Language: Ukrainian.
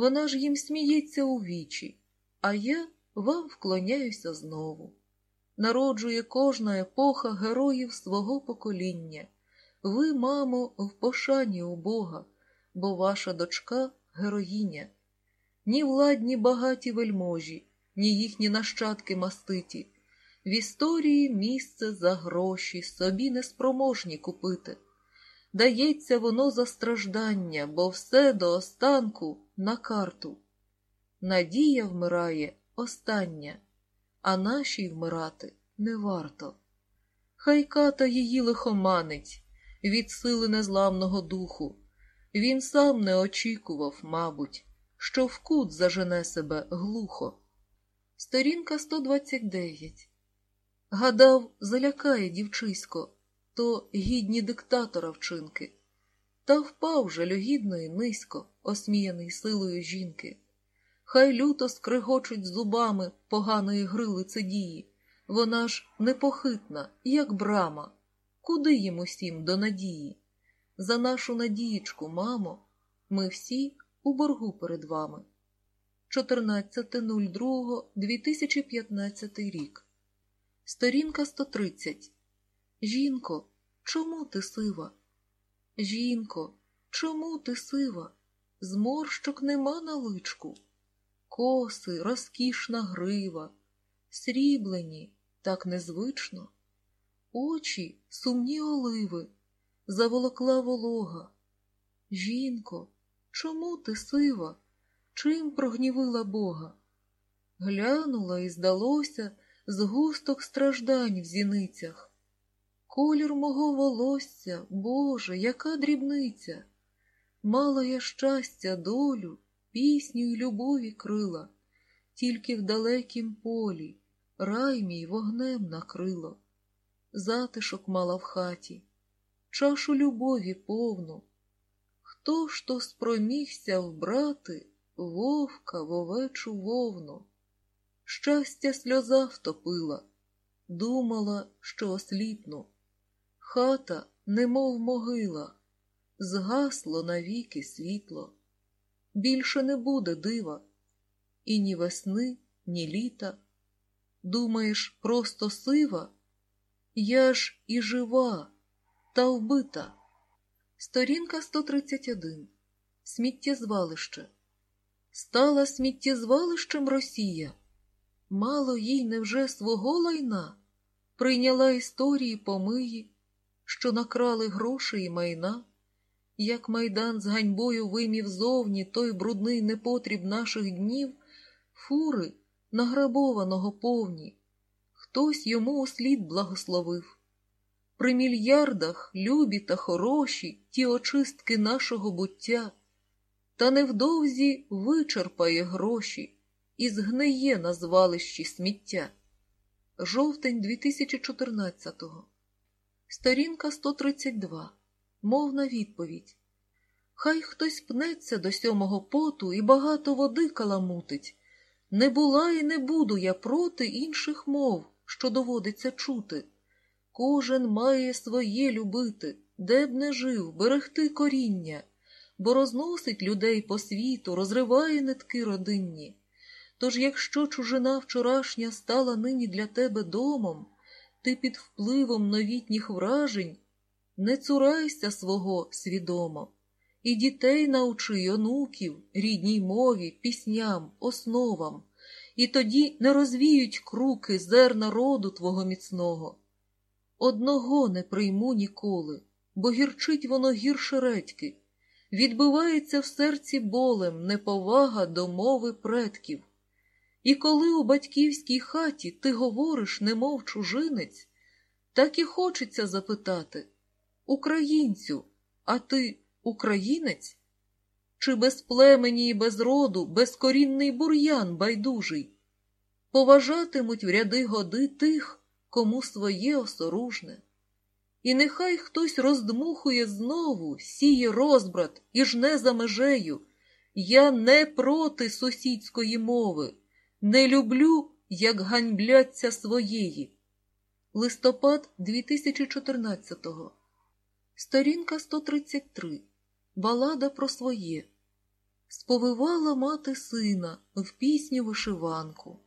Вона ж їм сміється у вічі, а я вам вклоняюся знову. Народжує кожна епоха героїв свого покоління. Ви, мамо, в пошані у Бога, бо ваша дочка героїня. Ні владні багаті вельможі, ні їхні нащадки маститі. В історії місце за гроші собі неспроможні купити. Дається воно за страждання, бо все до останку на карту. Надія вмирає остання, а нашій вмирати не варто. Хай ката її лихоманить від сили незламного духу. Він сам не очікував, мабуть, що в кут зажене себе глухо. Сторінка 129. Гадав, залякає дівчисько, то гідні диктатора вчинки, та впав жалюгідно і низько, осміяний силою жінки. Хай люто скригочуть зубами поганої гри лицедії, вона ж непохитна, як брама. Куди їм усім до надії? За нашу надієчку, мамо, ми всі у боргу перед вами. 14.02.2015 рік. Сторінка 130. Жінко, чому ти сива? Жінко, чому ти сива? Зморщок нема на личку. Коси, розкішна грива, сріблені, так незвично. Очі сумні оливи, заволокла волога. Жінко, чому ти сива? Чим прогнівила Бога? Глянула і здалося згусток страждань в зіницях. Колір мого волосся, Боже, яка дрібниця! Мала я щастя, долю, пісню й любові крила, тільки в далекім полі рай мій вогнем накрило. Затишок мала в хаті, чашу любові повну. Хто ж то спромігся вбрати вовка в овечу вовну? Щастя сльоза втопила, думала, що осліпну. Хата, немов могила, згасло навіки світло. Більше не буде дива, і ні весни, ні літа. Думаєш, просто сива? Я ж і жива, та вбита. Сторінка 131. Сміттєзвалище. Стала сміттєзвалищем Росія. Мало їй невже свого лайна прийняла історії помиї, що накрали гроші і майна, як майдан з ганьбою вимів зовні той брудний непотріб наших днів, фури награбованого повні, хтось йому услід благословив. При мільярдах любі та хороші ті очистки нашого буття, та невдовзі вичерпає гроші і згниє на звалищі сміття. Жовтень 2014-го. Сторінка 132. Мовна відповідь. Хай хтось пнеться до сьомого поту і багато води каламутить. Не була і не буду я проти інших мов, що доводиться чути. Кожен має своє любити, де б не жив, берегти коріння, бо розносить людей по світу, розриває нитки родинні. Тож, якщо чужина вчорашня стала нині для тебе домом, ти під впливом новітніх вражень не цурайся свого свідомо, і дітей научи й онуків, рідній мові, пісням, основам, і тоді не розвіють круки зерна роду твого міцного. Одного не прийму ніколи, бо гірчить воно гірше редьки, відбивається в серці болем неповага до мови предків. І коли у батьківській хаті ти говориш, немов чужинець, так і хочеться запитати Українцю, а ти українець? Чи без племені і без роду безкорінний бур'ян байдужий? Поважатимуть в ряди годи тих, кому своє осоружне. І нехай хтось роздмухує знову, сіє розбрат і жне за межею. Я не проти сусідської мови. Не люблю, як ганьбляться своєї. Листопад 2014-го. Сторінка 133. Балада про своє. сповивала мати сина в пісню вишиванку.